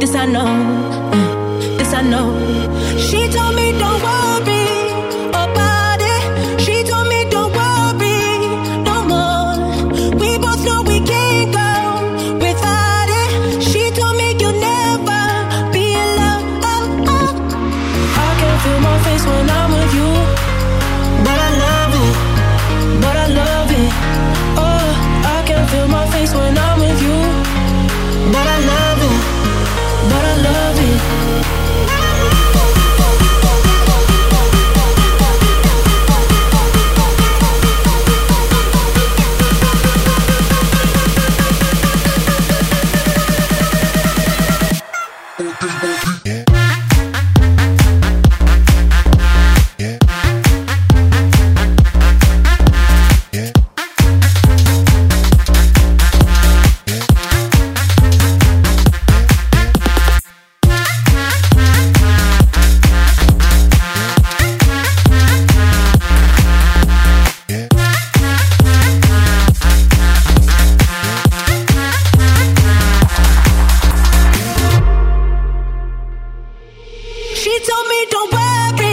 this I know, this I know. She told me don't worry. me, don't worry.